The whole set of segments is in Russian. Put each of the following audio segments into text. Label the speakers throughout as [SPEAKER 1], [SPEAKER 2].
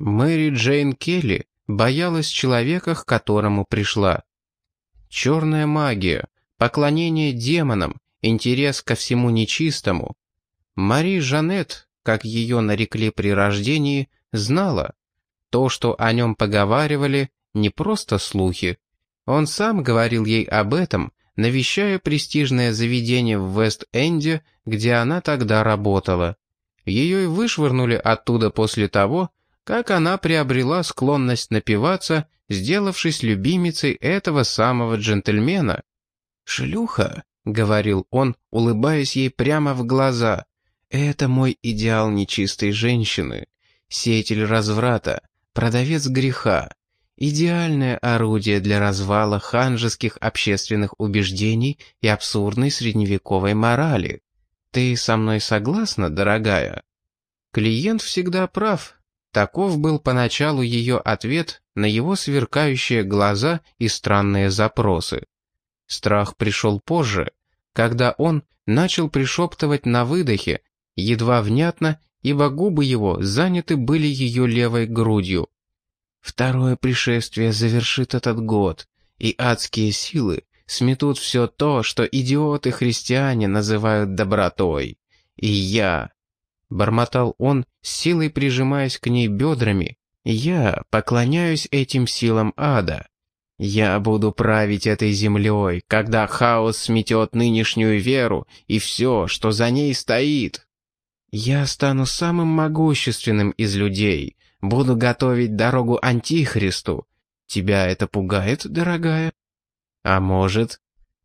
[SPEAKER 1] Мэри Джейн Келли боялась человека, к которому пришла. Черная магия, поклонение демонам, интерес ко всему нечистому. Мари Жанет, как ее нарекли при рождении, знала. То, что о нем поговаривали, не просто слухи. Он сам говорил ей об этом, навещая престижное заведение в Вест-Энде, где она тогда работала. Ее и вышвырнули оттуда после того, как она приобрела склонность напиваться, сделавшись любимицей этого самого джентльмена. «Шлюха», — говорил он, улыбаясь ей прямо в глаза, — «это мой идеал нечистой женщины, сеятель разврата, продавец греха, идеальное орудие для развала ханжеских общественных убеждений и абсурдной средневековой морали. Ты со мной согласна, дорогая? Клиент всегда прав. Таков был поначалу ее ответ на его сверкающие глаза и странные запросы. Страх пришел позже, когда он начал пришептывать на выдохе, едва внятно, ибо губы его заняты были ее левой грудью. Второе пришествие завершит этот год, и адские силы сметут все то, что идиоты-христиане называют добротой. И я...» Бормотал он, силой прижимаясь к ней бедрами. «Я поклоняюсь этим силам ада. Я буду править этой землей, когда хаос сметет нынешнюю веру и все, что за ней стоит. Я стану самым могущественным из людей, Буду готовить дорогу Антихристу. Тебя это пугает, дорогая? А может...»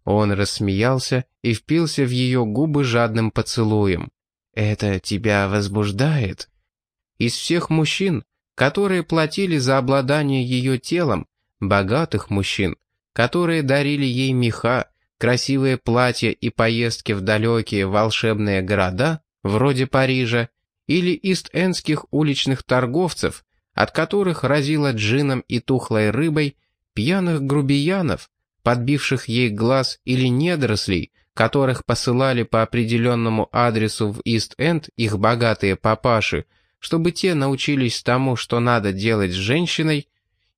[SPEAKER 1] Он рассмеялся и впился в ее губы жадным поцелуем. «Это тебя возбуждает?» Из всех мужчин, которые платили за обладание ее телом, богатых мужчин, которые дарили ей меха, красивые платья и поездки в далекие волшебные города, вроде Парижа, или ист-эндских уличных торговцев, от которых разило джином и тухлой рыбой, пьяных грубиянов, подбивших ей глаз или недорослей, которых посылали по определенному адресу в Ист-Энд их богатые папаши, чтобы те научились тому, что надо делать с женщиной,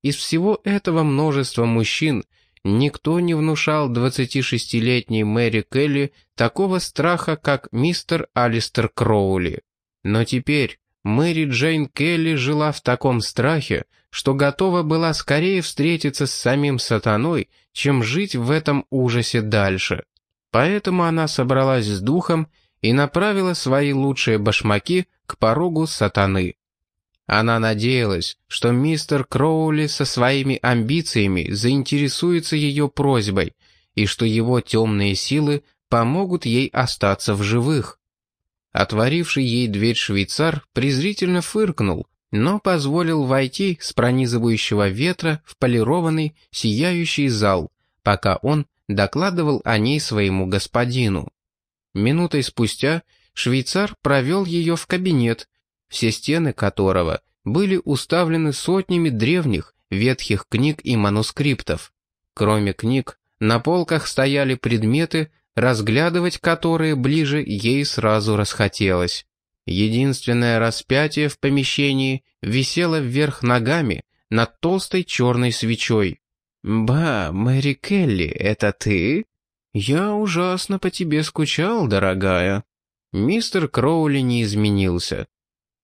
[SPEAKER 1] из всего этого множества мужчин никто не внушал 26-летней Мэри Келли такого страха, как мистер Алистер Кроули. Но теперь Мэри Джейн Келли жила в таком страхе, что готова была скорее встретиться с самим сатаной, чем жить в этом ужасе дальше. Поэтому она собралась с духом и направила свои лучшие башмаки к порогу сатаны. Она надеялась, что мистер Кроули со своими амбициями заинтересуется ее просьбой и что его темные силы помогут ей остаться в живых. Отворивший ей дверь швейцар презрительно фыркнул, но позволил войти с пронизывающего ветра в полированный, сияющий зал, пока он докладывал о ней своему господину. Минутой спустя швейцар провел ее в кабинет, все стены которого были уставлены сотнями древних, ветхих книг и манускриптов. Кроме книг, на полках стояли предметы, разглядывать которые ближе ей сразу расхотелось. Единственное распятие в помещении висело вверх ногами над толстой черной свечой. «Ба, Мэри Келли, это ты? Я ужасно по тебе скучал, дорогая». Мистер Кроули не изменился.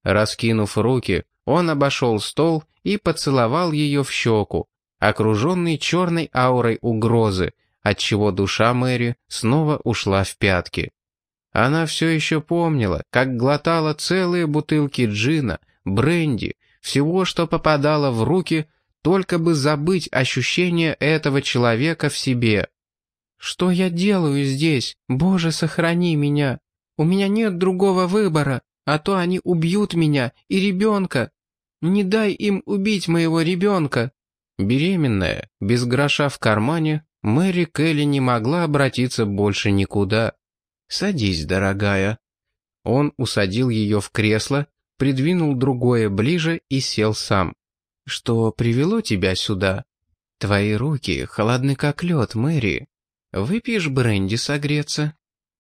[SPEAKER 1] Раскинув руки, он обошел стол и поцеловал ее в щеку, окруженный черной аурой угрозы, отчего душа Мэри снова ушла в пятки. Она все еще помнила, как глотала целые бутылки джина, бренди, всего, что попадало в руки, только бы забыть ощущение этого человека в себе. «Что я делаю здесь? Боже, сохрани меня! У меня нет другого выбора, а то они убьют меня и ребенка. Не дай им убить моего ребенка!» Беременная, без гроша в кармане, Мэри Келли не могла обратиться больше никуда. «Садись, дорогая». Он усадил ее в кресло, придвинул другое ближе и сел сам. «Что привело тебя сюда? Твои руки холодны как лед, Мэри. Выпьешь бренди согреться?»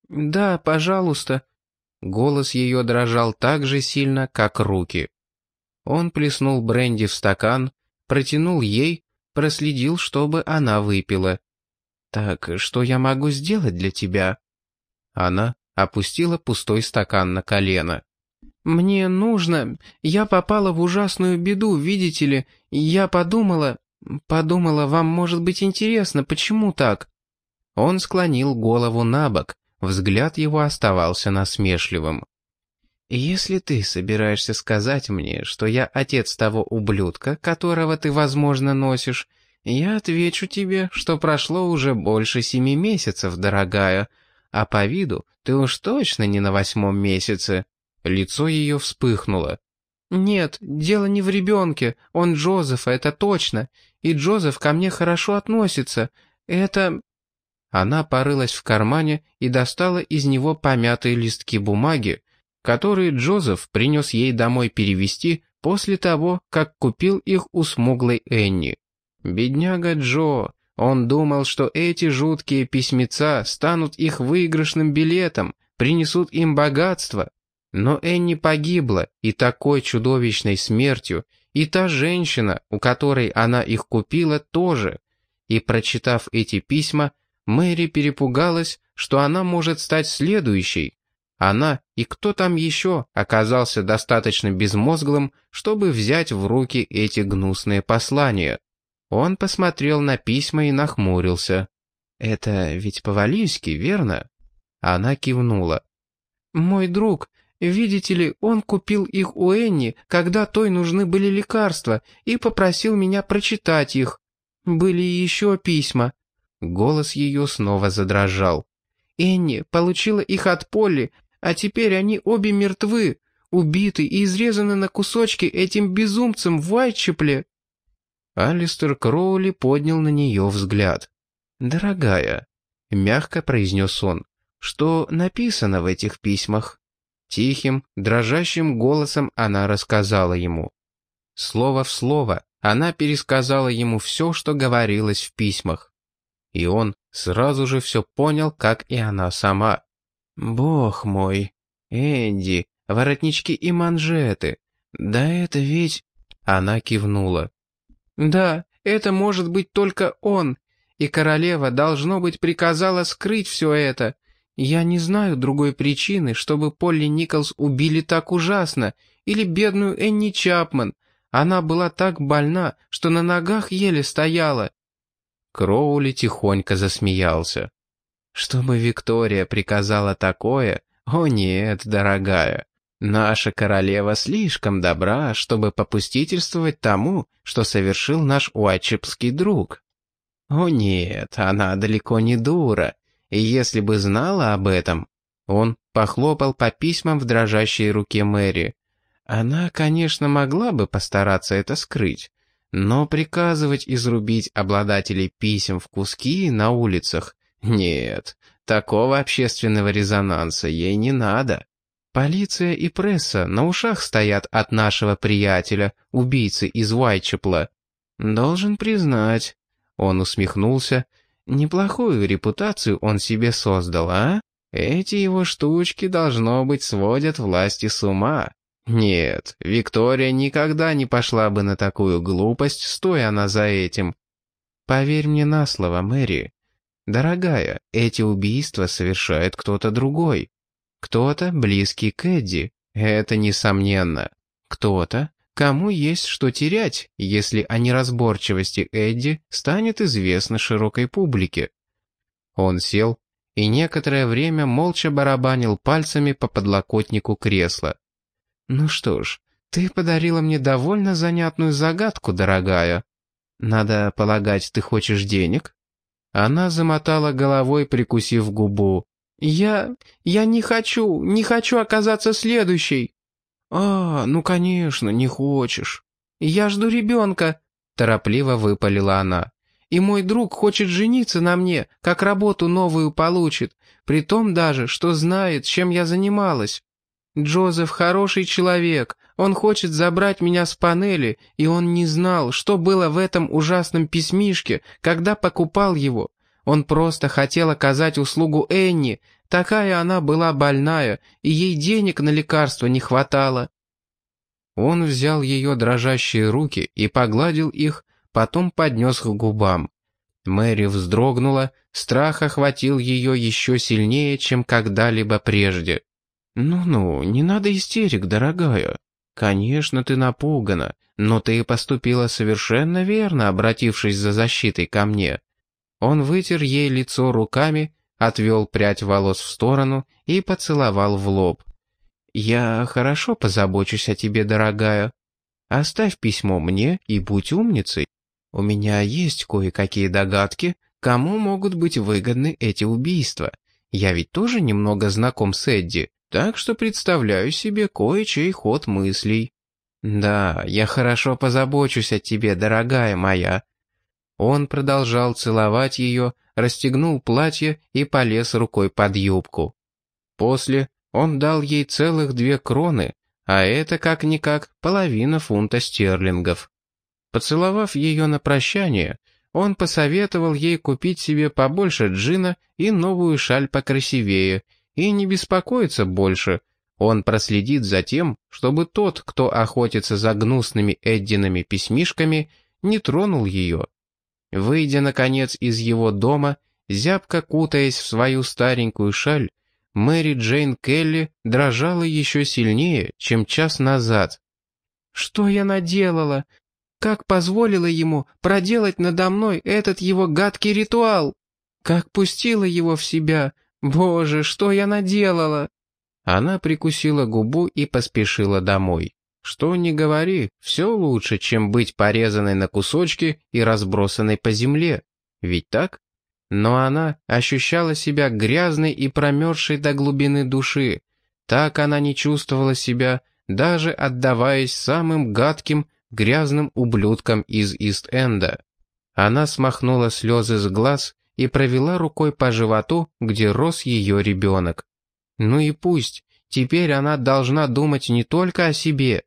[SPEAKER 1] «Да, пожалуйста». Голос ее дрожал так же сильно, как руки. Он плеснул бренди в стакан, протянул ей, проследил, чтобы она выпила. «Так что я могу сделать для тебя?» Она опустила пустой стакан на колено. «Мне нужно... Я попала в ужасную беду, видите ли. Я подумала... Подумала, вам может быть интересно, почему так?» Он склонил голову на бок, взгляд его оставался насмешливым. «Если ты собираешься сказать мне, что я отец того ублюдка, которого ты, возможно, носишь, я отвечу тебе, что прошло уже больше семи месяцев, дорогая, а по виду ты уж точно не на восьмом месяце». Лицо ее вспыхнуло. «Нет, дело не в ребенке, он Джозефа, это точно, и Джозеф ко мне хорошо относится. Это...» Она порылась в кармане и достала из него помятые листки бумаги, которые Джозеф принес ей домой перевести после того, как купил их у смуглой Энни. Бедняга Джо, он думал, что эти жуткие письмеца станут их выигрышным билетом, принесут им богатство. Но Энни погибла и такой чудовищной смертью, и та женщина, у которой она их купила, тоже. И прочитав эти письма, Мэри перепугалась, что она может стать следующей. Она и кто там еще оказался достаточно безмозглым, чтобы взять в руки эти гнусные послания. Он посмотрел на письма и нахмурился. «Это ведь по-валийски, верно?» Она кивнула. «Мой друг, видите ли, он купил их у Энни, когда той нужны были лекарства, и попросил меня прочитать их. Были еще письма». Голос ее снова задрожал. «Энни получила их от Полли, а теперь они обе мертвы, убиты и изрезаны на кусочки этим безумцем в Уайтчепле». Алистер Кроули поднял на нее взгляд. «Дорогая», — мягко произнес он, — «что написано в этих письмах?» Тихим, дрожащим голосом она рассказала ему. Слово в слово она пересказала ему все, что говорилось в письмах. И он сразу же все понял, как и она сама. «Бог мой! Энди, воротнички и манжеты! Да это ведь...» Она кивнула. Да, это может быть только он, и королева, должно быть, приказала скрыть все это. Я не знаю другой причины, чтобы Полли Николс убили так ужасно, или бедную Энни Чапман. Она была так больна, что на ногах еле стояла. Кроули тихонько засмеялся. Чтобы Виктория приказала такое, о нет, дорогая, Наша королева слишком добра, чтобы попустительствовать тому, что совершил наш уатчепский друг. О нет, она далеко не дура, и если бы знала об этом... Он похлопал по письмам в дрожащей руке Мэри. Она, конечно, могла бы постараться это скрыть, но приказывать изрубить обладателей писем в куски на улицах... Нет, такого общественного резонанса ей не надо. Полиция и пресса на ушах стоят от нашего приятеля, убийцы из Уайтчепла. Должен признать, он усмехнулся, неплохую репутацию он себе создал, а? Эти его штучки, должно быть, сводят власти с ума. Нет, Виктория никогда не пошла бы на такую глупость, стоя она за этим. Поверь мне на слово, Мэри. Дорогая, эти убийства совершает кто-то другой. Кто-то близкий к Эдди, это несомненно. Кто-то, кому есть что терять, если о неразборчивости Эдди станет известно широкой публике. Он сел и некоторое время молча барабанил пальцами по подлокотнику кресла. «Ну что ж, ты подарила мне довольно занятную загадку, дорогая. Надо полагать, ты хочешь денег?» Она замотала головой, прикусив губу. «Я... я не хочу, не хочу оказаться следующей». «А, ну конечно, не хочешь». «Я жду ребенка», — торопливо выпалила она. «И мой друг хочет жениться на мне, как работу новую получит, при том даже, что знает, чем я занималась. Джозеф хороший человек, он хочет забрать меня с панели, и он не знал, что было в этом ужасном письмишке, когда покупал его. Он просто хотел оказать услугу Энни, такая она была больная, и ей денег на лекарства не хватало. Он взял ее дрожащие руки и погладил их, потом поднес к губам. Мэри вздрогнула, страх охватил ее еще сильнее, чем когда-либо прежде. «Ну-ну, не надо истерик, дорогая. Конечно, ты напугана, но ты поступила совершенно верно, обратившись за защитой ко мне». Он вытер ей лицо руками, отвел прядь волос в сторону и поцеловал в лоб. «Я хорошо позабочусь о тебе, дорогая. Оставь письмо мне и будь умницей. У меня есть кое-какие догадки, кому могут быть выгодны эти убийства. Я ведь тоже немного знаком с Эдди, так что представляю себе кое-чей ход мыслей. Да, я хорошо позабочусь о тебе, дорогая моя». Он продолжал целовать ее, расстегнул платье и полез рукой под юбку. После он дал ей целых две кроны, а это как-никак половина фунта стерлингов. Поцеловав ее на прощание, он посоветовал ей купить себе побольше джина и новую шаль покрасивее, и не беспокоиться больше. Он проследит за тем, чтобы тот, кто охотится за гнусными Эддинами письмишками, не тронул ее. Выйдя, наконец, из его дома, зябко кутаясь в свою старенькую шаль, Мэри Джейн Келли дрожала еще сильнее, чем час назад. «Что я наделала? Как позволила ему проделать надо мной этот его гадкий ритуал? Как пустила его в себя? Боже, что я наделала?» Она прикусила губу и поспешила домой. Что ни говори, все лучше, чем быть порезанной на кусочки и разбросанной по земле. Ведь так? Но она ощущала себя грязной и промерзшей до глубины души. Так она не чувствовала себя, даже отдаваясь самым гадким грязным ублюдком из Ист-Энда. Она смахнула слезы с глаз и провела рукой по животу, где рос ее ребенок. Ну и пусть, теперь она должна думать не только о себе.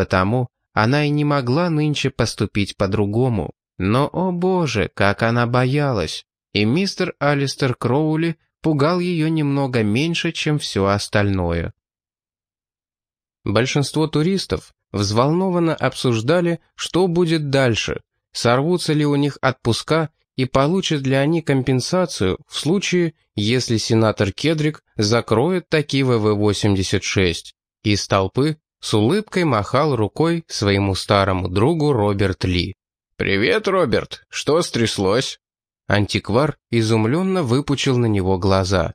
[SPEAKER 1] Потому она и не могла нынче поступить по-другому. Но, о боже, как она боялась! И мистер Алистер Кроули пугал ее немного меньше, чем все остальное. Большинство туристов взволнованно обсуждали, что будет дальше, сорвутся ли у них отпуска и получат ли они компенсацию в случае, если сенатор Кедрик закроет таки ВВ-86. Из толпы с улыбкой махал рукой своему старому другу Роберт Ли. «Привет, Роберт! Что стряслось?» Антиквар изумленно выпучил на него глаза.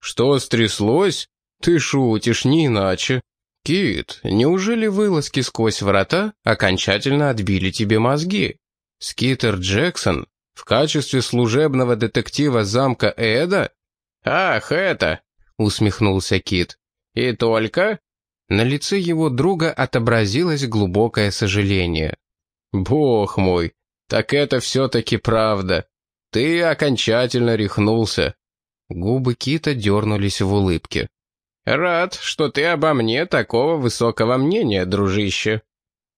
[SPEAKER 1] «Что стряслось? Ты шутишь, не иначе. «Кит, неужели вылазки сквозь врата окончательно отбили тебе мозги? Скитер Джексон в качестве служебного детектива замка Эда?» «Ах, это!» — усмехнулся Кит. «И только?» На лице его друга отобразилось глубокое сожаление. «Бог мой, так это все-таки правда. Ты окончательно рехнулся». Губы Кита дернулись в улыбке. «Рад, что ты обо мне такого высокого мнения, дружище».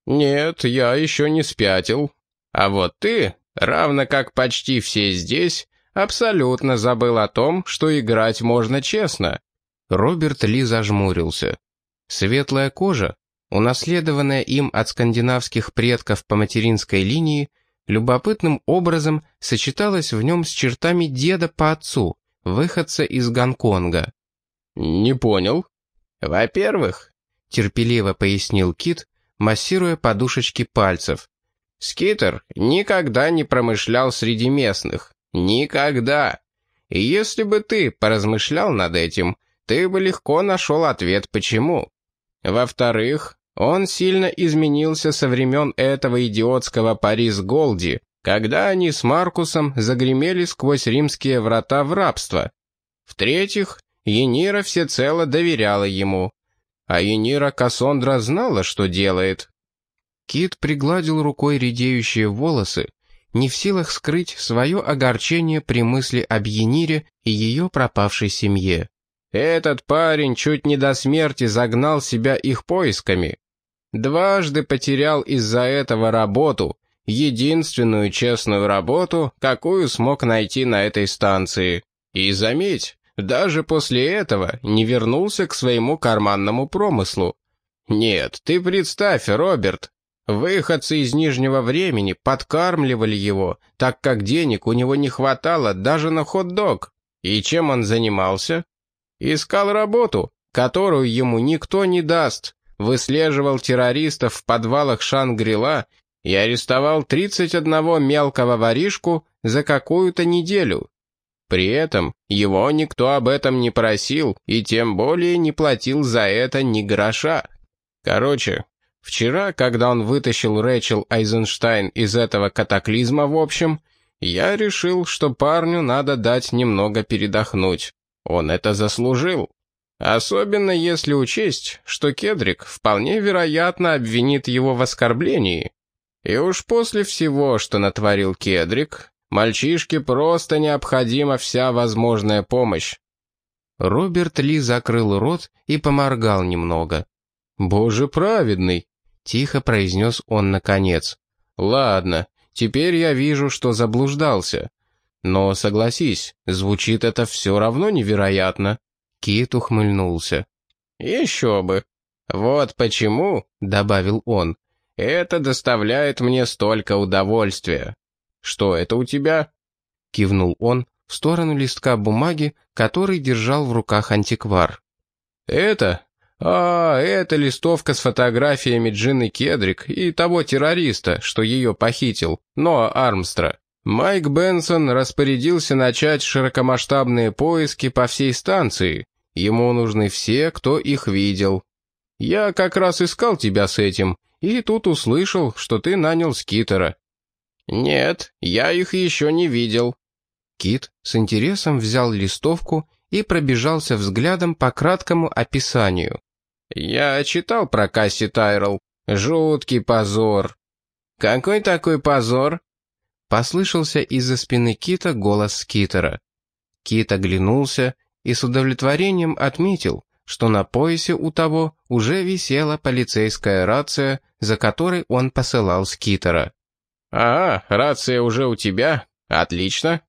[SPEAKER 1] «Нет, я еще не спятил. А вот ты, равно как почти все здесь, абсолютно забыл о том, что играть можно честно». Роберт Ли зажмурился. Светлая кожа, унаследованная им от скандинавских предков по материнской линии, любопытным образом сочеталась в нем с чертами деда по отцу, выходца из Гонконга. «Не понял». «Во-первых», — терпеливо пояснил Кит, массируя подушечки пальцев, «Скитер никогда не промышлял среди местных. Никогда. И если бы ты поразмышлял над этим, ты бы легко нашел ответ почему. Во-вторых, он сильно изменился со времен этого идиотского Парис Голди, когда они с Маркусом загремели сквозь римские врата в рабство. В-третьих, Енира всецело доверяла ему. А Енира Кассандра знала, что делает. Кит пригладил рукой редеющие волосы, не в силах скрыть свое огорчение при мысли об Енире и ее пропавшей семье. Этот парень чуть не до смерти загнал себя их поисками. Дважды потерял из-за этого работу, единственную честную работу, какую смог найти на этой станции. И заметь, даже после этого не вернулся к своему карманному промыслу. Нет, ты представь, Роберт. Выходцы из Нижнего времени подкармливали его, так как денег у него не хватало даже на хот-дог. И чем он занимался? Искал работу, которую ему никто не даст. Выслеживал террористов в подвалах Шангрила и арестовал 31 мелкого воришку за какую-то неделю. При этом его никто об этом не просил и тем более не платил за это ни гроша. Короче, вчера, когда он вытащил Рэчел Айзенштайн из этого катаклизма в общем, я решил, что парню надо дать немного передохнуть. Он это заслужил. Особенно если учесть, что Кедрик вполне вероятно обвинит его в оскорблении. И уж после всего, что натворил Кедрик, мальчишке просто необходима вся возможная помощь. Роберт Ли закрыл рот и поморгал немного. «Боже праведный!» — тихо произнес он наконец. «Ладно, теперь я вижу, что заблуждался. Но, согласись, звучит это все равно невероятно». Кит ухмыльнулся. «Еще бы. Вот почему», — добавил он, это доставляет мне столько удовольствия. Что это у тебя?» Кивнул он в сторону листка бумаги, который держал в руках антиквар. «Это? А, это листовка с фотографиями Джины Кедрик и того террориста, что ее похитил, Ноа Армстра. Майк Бенсон распорядился начать широкомасштабные поиски по всей станции. Ему нужны все, кто их видел. Я как раз искал тебя с этим, и тут услышал, что ты нанял скитера». «Нет, я их еще не видел». Кит с интересом взял листовку и пробежался взглядом по краткому описанию. «Я читал про Касси Тайрелл. Жуткий позор». «Какой такой позор?» Послышался из-за спины Кита голос скитера. Кит оглянулся и с удовлетворением отметил, что на поясе у того уже висела полицейская рация, за которой он посылал скитера. «А, рация уже у тебя? Отлично.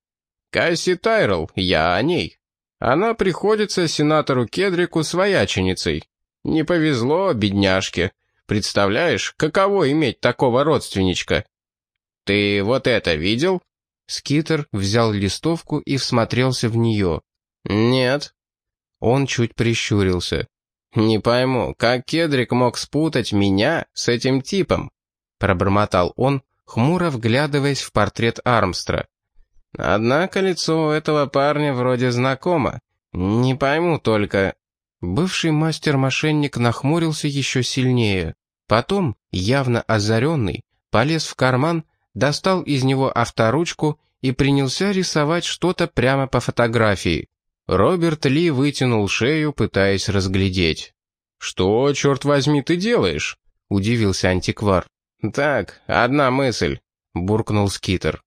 [SPEAKER 1] Касси Тайрелл, я о ней. Она приходится сенатору Кедрику свояченицей. Не повезло, бедняжке. Представляешь, каково иметь такого родственничка? Ты вот это видел?» Скитер взял листовку и всмотрелся в нее. «Нет», он чуть прищурился. «Не пойму, как Кедрик мог спутать меня с этим типом?» Пробормотал он, хмуро вглядываясь в портрет Армстра. «Однако лицо этого парня вроде знакомо. Не пойму только...» Бывший мастер-мошенник нахмурился еще сильнее. Потом, явно озаренный, полез в карман, достал из него авторучку и принялся рисовать что-то прямо по фотографии. Роберт Ли вытянул шею, пытаясь разглядеть. «Что, черт возьми, ты делаешь?» — удивился антиквар. «Так, одна мысль», — буркнул Скитер.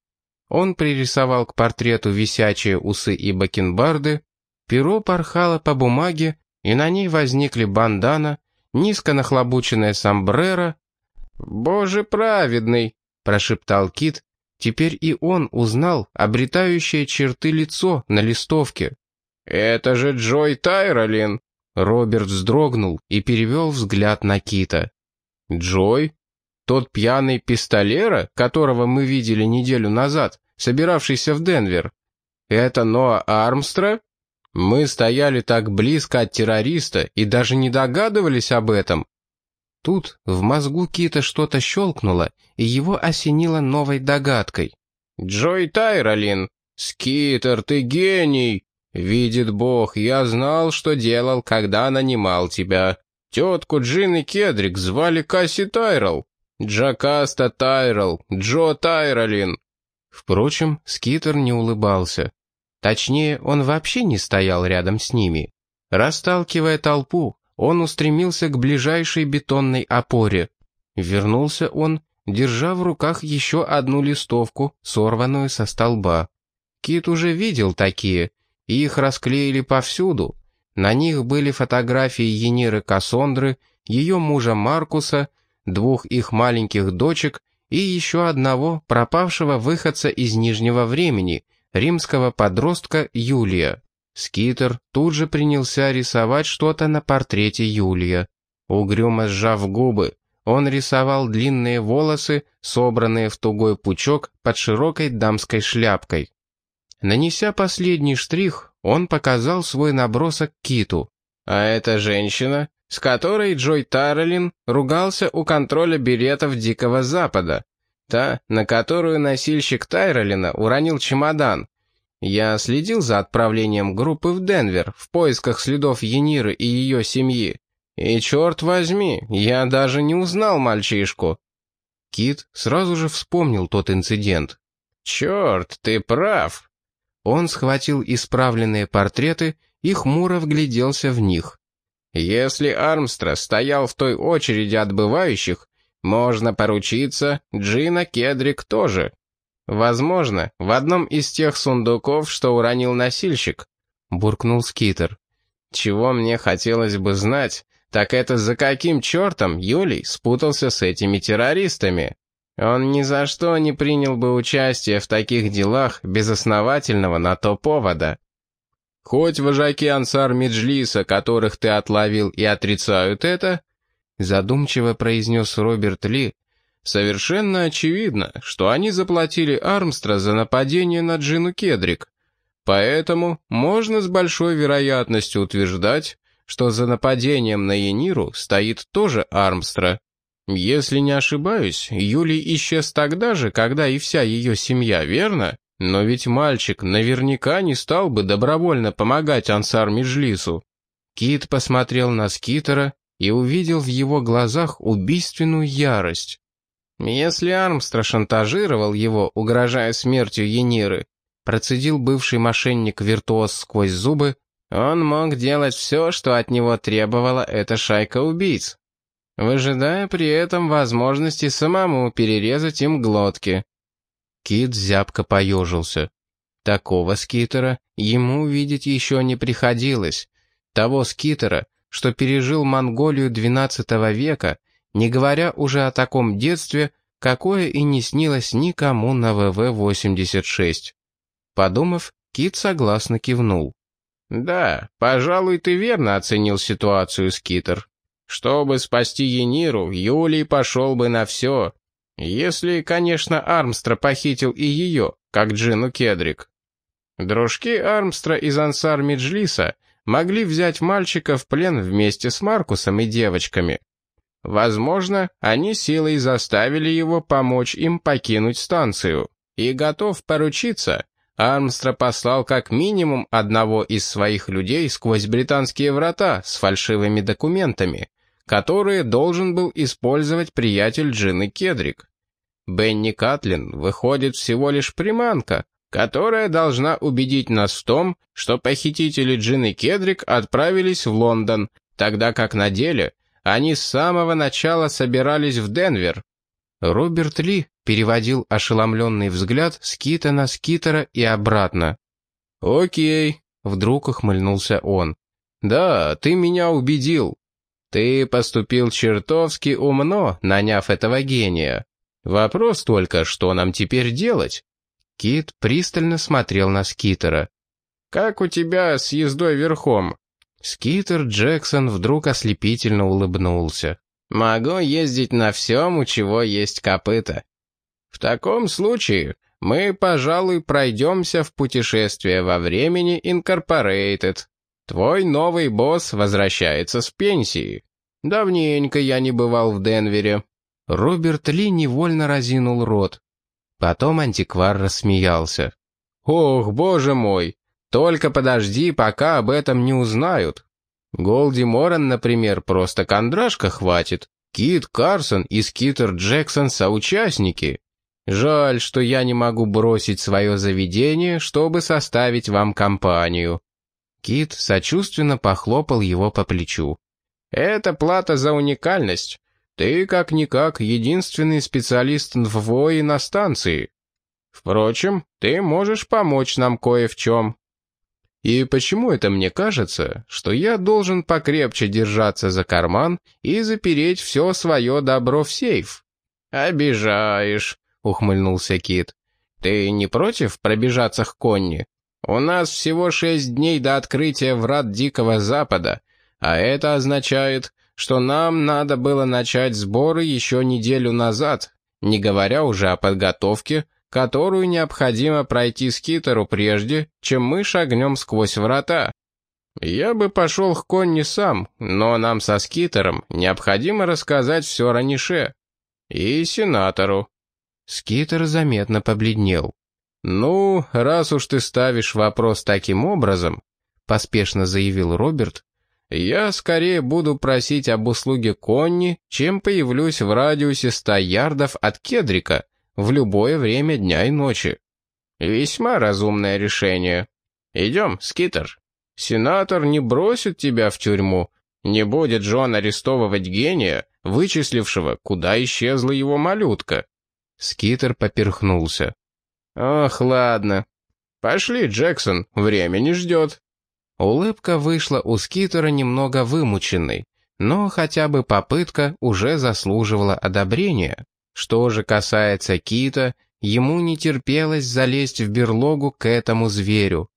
[SPEAKER 1] Он пририсовал к портрету висячие усы и бакенбарды, перо порхало по бумаге, и на ней возникли бандана, низко нахлобученная сомбреро. «Боже праведный!» — прошептал Кит. Теперь и он узнал обретающее черты лицо на листовке. «Это же Джой Тайролин!» Роберт вздрогнул и перевел взгляд на Кита. «Джой? Тот пьяный пистолера, которого мы видели неделю назад, собиравшийся в Денвер? Это Ноа Армстра? Мы стояли так близко от террориста и даже не догадывались об этом». Тут в мозгу Кита что-то щелкнуло, и его осенило новой догадкой. «Джой Тайролин! Скитер, ты гений!» «Видит Бог, я знал, что делал, когда нанимал тебя. Тетку Джин и Кедрик звали Касси Тайрелл. Джакаста Тайрелл, Джо Тайролин». Впрочем, Скитер не улыбался. Точнее, он вообще не стоял рядом с ними. Расталкивая толпу, он устремился к ближайшей бетонной опоре. Вернулся он, держа в руках еще одну листовку, сорванную со столба. Кит уже видел такие, их расклеили повсюду. На них были фотографии Ениры Кассондры, ее мужа Маркуса, двух их маленьких дочек и еще одного пропавшего выходца из Нижнего времени, римского подростка Юлия. Скитер тут же принялся рисовать что-то на портрете Юлия. Угрюмо сжав губы, он рисовал длинные волосы, собранные в тугой пучок под широкой дамской шляпкой. Нанеся последний штрих, он показал свой набросок Киту. «А эта женщина, с которой Джой Таррелин ругался у контроля билетов Дикого Запада. Та, на которую носильщик Тайролина уронил чемодан. Я следил за отправлением группы в Денвер в поисках следов Ениры и ее семьи. И черт возьми, я даже не узнал мальчишку. Кит сразу же вспомнил тот инцидент. «Черт, ты прав!» Он схватил исправленные портреты и хмуро вгляделся в них. «Если Армстра стоял в той очереди отбывающих, можно поручиться, Джина Кедрик тоже. Возможно, в одном из тех сундуков, что уронил носильщик», — буркнул Скитер. «Чего мне хотелось бы знать, так это за каким чертом Юлий спутался с этими террористами?» Он ни за что не принял бы участие в таких делах без основательного на то повода. Хоть вожаки ансар Меджлиса, которых ты отловил, и отрицают это, задумчиво произнес Роберт Ли, совершенно очевидно, что они заплатили Армстра за нападение на Джину Кедрик. Поэтому можно с большой вероятностью утверждать, что за нападением на Ениру стоит тоже Армстра. Если не ошибаюсь, Юлий исчез тогда же, когда и вся ее семья, верно? Но ведь мальчик наверняка не стал бы добровольно помогать Ансар Межлису. Кит посмотрел на Скитера и увидел в его глазах убийственную ярость. Если Армстра шантажировал его, угрожая смертью Ениры, процедил бывший мошенник-виртуоз сквозь зубы, он мог делать все, что от него требовала эта шайка убийц, выжидая при этом возможности самому перерезать им глотки. Кит зябко поежился. Такого скитера ему увидеть еще не приходилось. Того скитера, что пережил Монголию XII века, не говоря уже о таком детстве, какое и не снилось никому на ВВ-86. Подумав, Кит согласно кивнул. «Да, пожалуй, ты верно оценил ситуацию, Скитер. Чтобы спасти Ениру, Юлий пошел бы на все, если, конечно, Армстра похитил и ее, как Джину Кедрик. Дружки Армстра из Ансар Меджлиса могли взять мальчика в плен вместе с Маркусом и девочками. Возможно, они силой заставили его помочь им покинуть станцию. И готов поручиться, Армстра послал как минимум одного из своих людей сквозь британские врата с фальшивыми документами, которые должен был использовать приятель Джины Кедрик. Бенни Катлин выходит всего лишь приманка, которая должна убедить нас в том, что похитители Джины Кедрик отправились в Лондон, тогда как на деле они с самого начала собирались в Денвер. Роберт Ли переводил ошеломленный взгляд с Кита на Скитера и обратно. «Окей», — вдруг ухмыльнулся он. «Да, ты меня убедил. Ты поступил чертовски умно, наняв этого гения. Вопрос только, что нам теперь делать?» Кит пристально смотрел на Скитера. «Как у тебя с ездой верхом?» Скитер Джексон вдруг ослепительно улыбнулся. «Могу ездить на всем, у чего есть копыта. В таком случае мы, пожалуй, пройдемся в путешествие во времени Incorporated. Твой новый босс возвращается с пенсии. Давненько я не бывал в Денвере. Роберт Ли невольно разинул рот. Потом антиквар рассмеялся. «Ох, боже мой! Только подожди, пока об этом не узнают. Голди Моран, например, просто кондрашка хватит. Кит Карсон и Скитер Джексон соучастники. Жаль, что я не могу бросить свое заведение, чтобы составить вам компанию». Кит сочувственно похлопал его по плечу. «Это плата за уникальность. Ты, как-никак, единственный специалист НВО и на станции. Впрочем, ты можешь помочь нам кое в чем. И почему это мне кажется, что я должен покрепче держаться за карман и запереть все свое добро в сейф? «Обижаешь», — ухмыльнулся Кит. «Ты не против пробежаться к Конни? У нас всего шесть дней до открытия врат Дикого Запада, а это означает, что нам надо было начать сборы еще неделю назад, не говоря уже о подготовке, которую необходимо пройти скитеру прежде, чем мы шагнем сквозь врата. Я бы пошел к Конни сам, но нам со скитером необходимо рассказать все Ранише. И сенатору. Скитер заметно побледнел. «Ну, раз уж ты ставишь вопрос таким образом», — поспешно заявил Роберт, «я скорее буду просить об услуге Конни, чем появлюсь в радиусе ста ярдов от Кедрика в любое время дня и ночи. Весьма разумное решение. Идем, Скитер. Сенатор не бросит тебя в тюрьму, не будет Джон арестовывать гения, вычислившего, куда исчезла его малютка». Скитер поперхнулся. «Ох, ладно. Пошли, Джексон, время не ждет». Улыбка вышла у Скитера немного вымученной, но хотя бы попытка уже заслуживала одобрения. Что же касается Кита, ему не терпелось залезть в берлогу к этому зверю.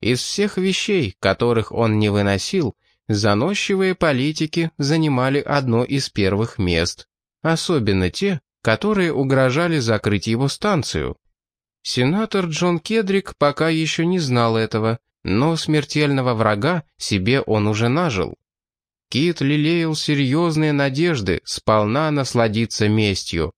[SPEAKER 1] Из всех вещей, которых он не выносил, заносчивые политики занимали одно из первых мест, особенно те, которые угрожали закрыть его станцию. Сенатор Джон Кедрик пока еще не знал этого, но смертельного врага себе он уже нажил. Кит лелеял серьезные надежды сполна насладиться местью.